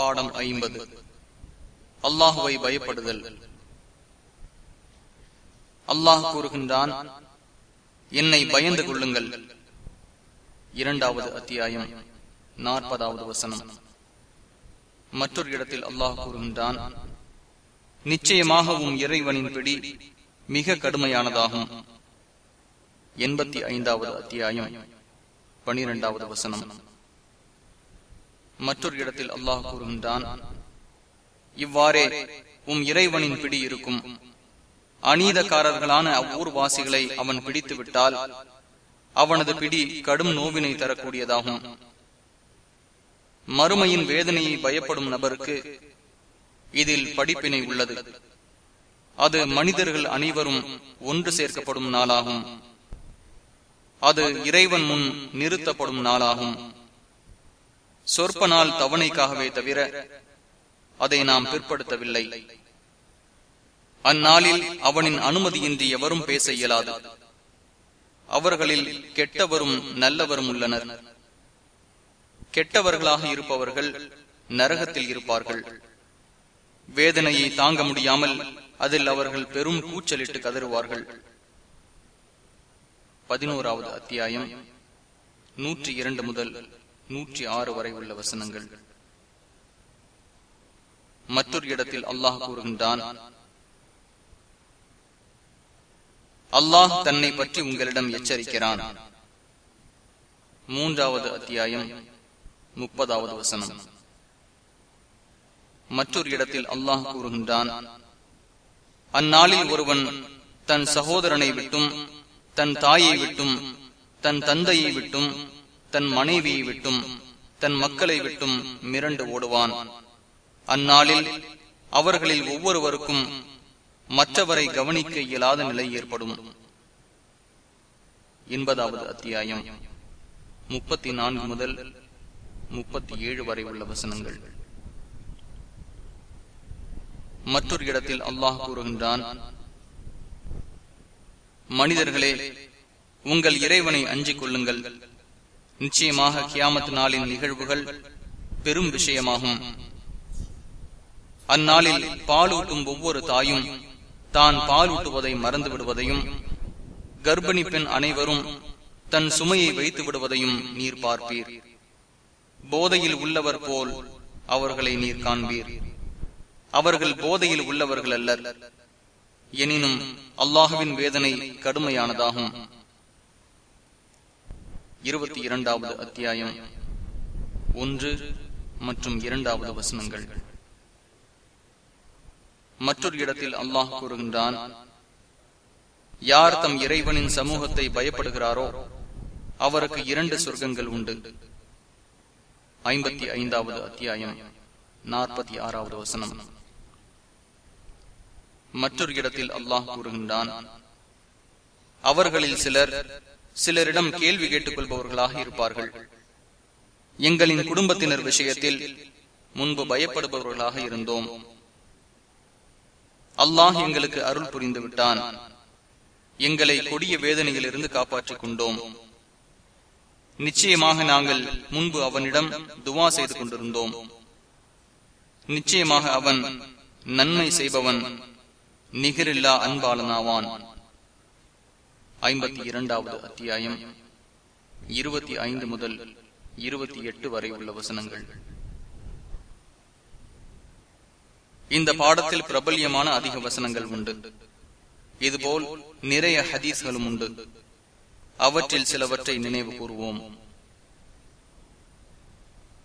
பாடம் ஐம்பது. அல்லாஹுவை பயப்படுதல். அல்லாஹ் கூறுகின்றான் என்னை பயந்து கொள்ளுங்கள். இரண்டாவது அத்தியாயம் நாற்பதாவது வசனம். மற்றொரு இடத்தில் அல்லாஹ் கூறுகின்றான் நிச்சயமாக நிச்சயமாகவும் இறைவனின் பிடி மிக கடுமையானதாகும். எண்பத்தி ஐந்தாவது அத்தியாயம் பனிரெண்டாவது வசனம். மற்றொரு இடத்தில் அல்லாஹ் கூறுகின்றான் இவ்வாறே உம் இறைவனின் பிடி இருக்கும். அநீதக்காரர்களான அவ்வூர்வாசிகளை அவன் பிடித்து விட்டால் அவனது பிடி கடும் நோவினை தரக்கூடியதாகும். மறுமையின் வேதனையை பயப்படும் நபருக்கு இதில் படிப்பினை உள்ளது. அது மனிதர்கள் அனைவரும் ஒன்று சேர்க்கப்படும் நாளாகும். அது இறைவன் முன் நிறுத்தப்படும் நாளாகும். சொற்ப நாள் தவணைக்காகவே தவிர அதை நாம் பிற்படுத்தவில்லை. அந்நாளில் அவனின் அனுமதியின்றி எவரும் பேச இயலாது. அவர்களில் கெட்டவரும் நல்லவரும் உள்ளனர். கெட்டவர்களாக இருப்பவர்கள் நரகத்தில் இருப்பார்கள். வேதனையை தாங்க முடியாமல் அதில் அவர்கள் பெரும் கூச்சலிட்டு கதறுவார்கள். பதினோராவது அத்தியாயம் நூற்றி இரண்டு முதல் நூற்றி ஆறு வரை உள்ள வசனங்கள். மற்றொரு இடத்தில் அல்லாஹ் கூறுகின்றான் அல்லாஹ் தன்னை பற்றி உங்களிடம் எச்சரிக்கிறான். மூன்றாவது அத்தியாயம் முப்பதாவது வசனம். மற்றொரு இடத்தில் அல்லாஹ் கூறுகின்றான் அந்நாளில் ஒருவன் தன் சகோதரனை விட்டும் தன் தாயை விட்டும் தன் தந்தையை விட்டும் தன் மனைவியை விட்டும் தன் மக்களை விட்டும் மிரண்டு ஓடுவான். அந்நாளில் அவர்களில் ஒவ்வொருவருக்கும் மற்றவரை கவனிக்க இயலாத நிலை ஏற்படும். எண்பதாவது அத்தியாயம். முப்பத்தி நான்கு முதல் முப்பத்தி ஏழு வரை உள்ள வசனங்கள். மற்றொரு இடத்தில் அல்லாஹ் கூறுகின்றான் மனிதர்களே உங்கள் இறைவனை அஞ்சிக் கொள்ளுங்கள். நிச்சயமாக கியாமத் நாளின் நிகழ்வுகள் பெரும் விஷயமாகும். அந்நாளில் பாலூட்டும் ஒவ்வொரு தாயும் தான் பாலூட்டுவதை மறந்து விடுவதையும் கர்ப்பிணி பெண் அனைவரும் தன் சுமையை வைத்து விடுவதையும் நீர் பார்ப்பீர். போதையில் உள்ளவர் போல் அவர்களை நீர் காண்பீர். அவர்கள் போதையில் உள்ளவர்கள் அல்லர். எனினும் அல்லாஹுவின் வேதனை கடுமையானதாகும். இருபத்தி இரண்டாவது அத்தியாயம். ஒன்று மற்றும் இரண்டாவது வசனங்கள். மற்றொரு இடத்தில் அல்லாஹ் கூறுகின்றான் யார் தம் இறைவனின் சமூகத்தை பயப்படுகிறாரோ அவருக்கு இரண்டு சொர்க்கங்கள் உண்டு. ஐம்பத்தி ஐந்தாவது அத்தியாயம் நாற்பத்தி ஆறாவது வசனம். மற்றொரு இடத்தில் அல்லாஹ் கூறுகின்றான் அவர்களில் சிலர் சிலரிடம் கேள்வி கேட்டுக் கொள்பவர்களாக இருப்பார்கள். எங்களின் குடும்பத்தினர் விஷயத்தில் முன்பு பயப்படுபவர்களாக இருந்தோம். அல்லாஹ் எங்களுக்கு அருள் புரிந்து விட்டான். எங்களை கொடிய வேதனையில் இருந்து காப்பாற்றிக் கொண்டோம். நிச்சயமாக நாங்கள் முன்பு அவனிடம் துவா செய்து கொண்டிருந்தோம். நிச்சயமாக அவன் நன்மை செய்பவன் நிகரில்லா அன்பாளனாவான். ஐம்பத்தி இரண்டாவது அத்தியாயம் இருபத்தி ஐந்து முதல் இருபத்தி எட்டு வரை உள்ள வசனங்கள். இந்த பாடத்தில் பிரபல்யமான அதிக வசனங்கள் உண்டு. இதுபோல் நிறைய ஹதீஸ்களும் உண்டு. அவற்றில் சிலவற்றை நினைவு கூறுவோம்